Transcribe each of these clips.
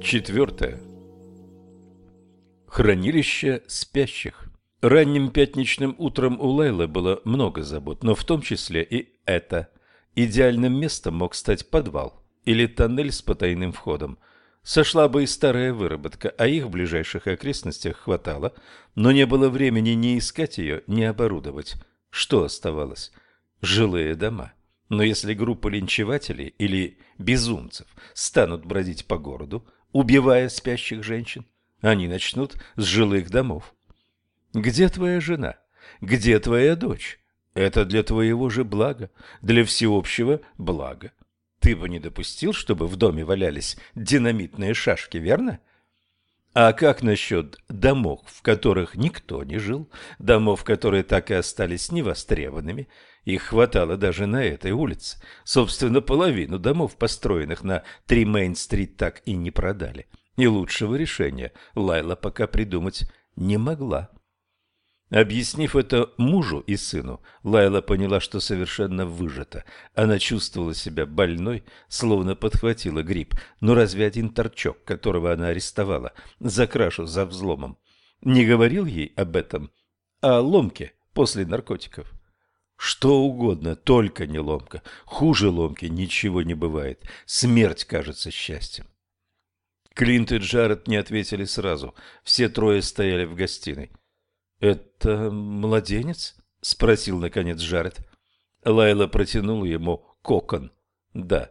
Четвертое. Хранилище спящих. Ранним пятничным утром у Лейлы было много забот, но в том числе и это. Идеальным местом мог стать подвал или тоннель с потайным входом. Сошла бы и старая выработка, а их в ближайших окрестностях хватало, но не было времени ни искать ее, ни оборудовать. Что оставалось? Жилые дома. Но если группа линчевателей или безумцев станут бродить по городу, убивая спящих женщин, они начнут с жилых домов. Где твоя жена? Где твоя дочь? Это для твоего же блага, для всеобщего блага. Ты бы не допустил, чтобы в доме валялись динамитные шашки, верно? А как насчет домов, в которых никто не жил, домов, которые так и остались невостребованными? Их хватало даже на этой улице. Собственно, половину домов, построенных на Три Мейн-стрит, так и не продали. И лучшего решения Лайла пока придумать не могла. Объяснив это мужу и сыну, Лайла поняла, что совершенно выжата. Она чувствовала себя больной, словно подхватила грипп. Но разве один торчок, которого она арестовала за крашу за взломом, не говорил ей об этом? О ломке после наркотиков? Что угодно, только не ломка. Хуже ломки ничего не бывает. Смерть кажется счастьем. Клинт и Джаред не ответили сразу. Все трое стояли в гостиной. «Это младенец?» — спросил, наконец, Джаред. Лайла протянула ему кокон. «Да,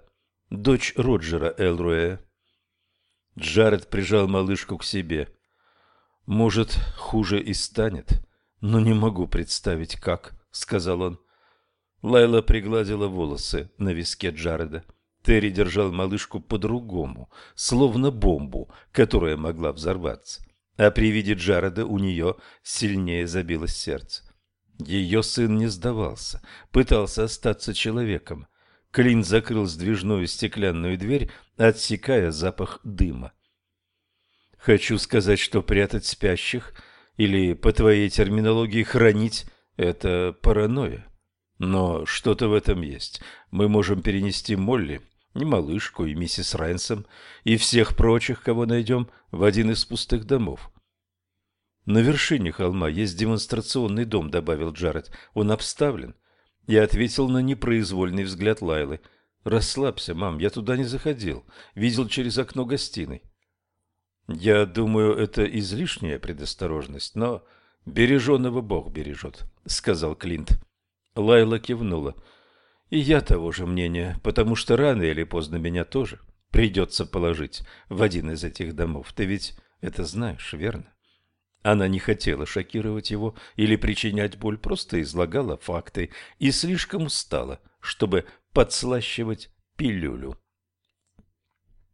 дочь Роджера Элруэя». Джаред прижал малышку к себе. «Может, хуже и станет, но не могу представить, как», — сказал он. Лайла пригладила волосы на виске Джареда. Терри держал малышку по-другому, словно бомбу, которая могла взорваться. А при виде Джареда у нее сильнее забилось сердце. Ее сын не сдавался, пытался остаться человеком. Клин закрыл сдвижную стеклянную дверь, отсекая запах дыма. «Хочу сказать, что прятать спящих, или, по твоей терминологии, хранить – это паранойя. Но что-то в этом есть. Мы можем перенести Молли и малышку, и миссис Рэнсом, и всех прочих, кого найдем, в один из пустых домов. «На вершине холма есть демонстрационный дом», — добавил Джаред. «Он обставлен». Я ответил на непроизвольный взгляд Лайлы. «Расслабься, мам, я туда не заходил. Видел через окно гостиной». «Я думаю, это излишняя предосторожность, но береженного Бог бережет», — сказал Клинт. Лайла кивнула. И я того же мнения, потому что рано или поздно меня тоже придется положить в один из этих домов. Ты ведь это знаешь, верно? Она не хотела шокировать его или причинять боль, просто излагала факты и слишком устала, чтобы подслащивать пилюлю.